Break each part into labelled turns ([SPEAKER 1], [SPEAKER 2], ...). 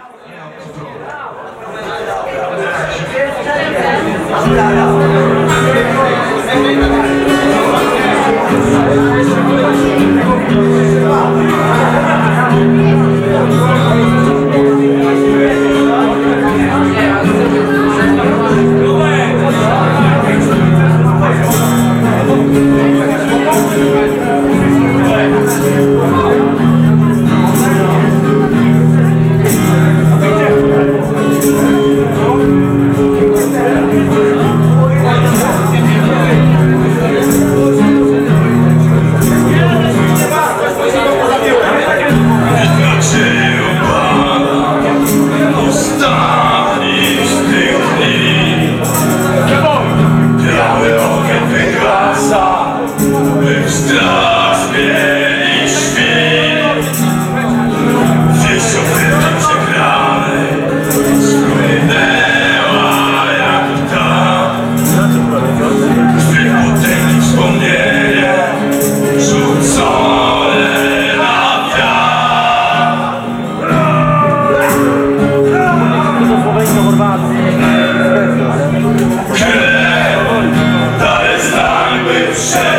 [SPEAKER 1] 네, 감사합니다. Revolution!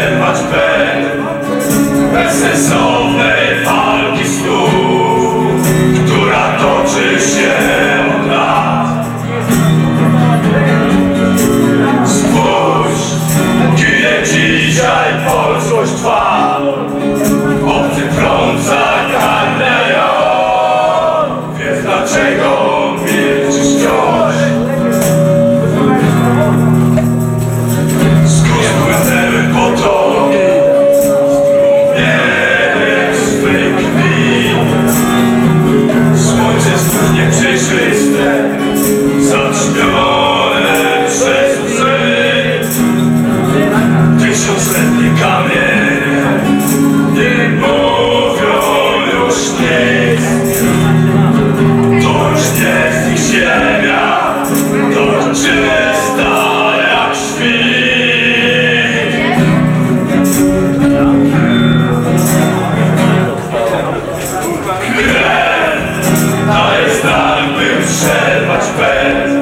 [SPEAKER 1] ale znak, by przerwać pęd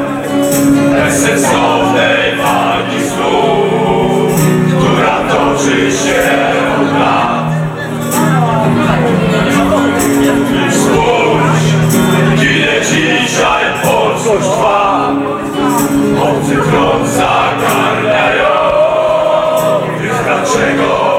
[SPEAKER 1] bezsensownej walki słów, która toczy się od lat. Spójrz, ginie dzisiaj polskość trwa, obcy tron zagarniają, więc dlaczego?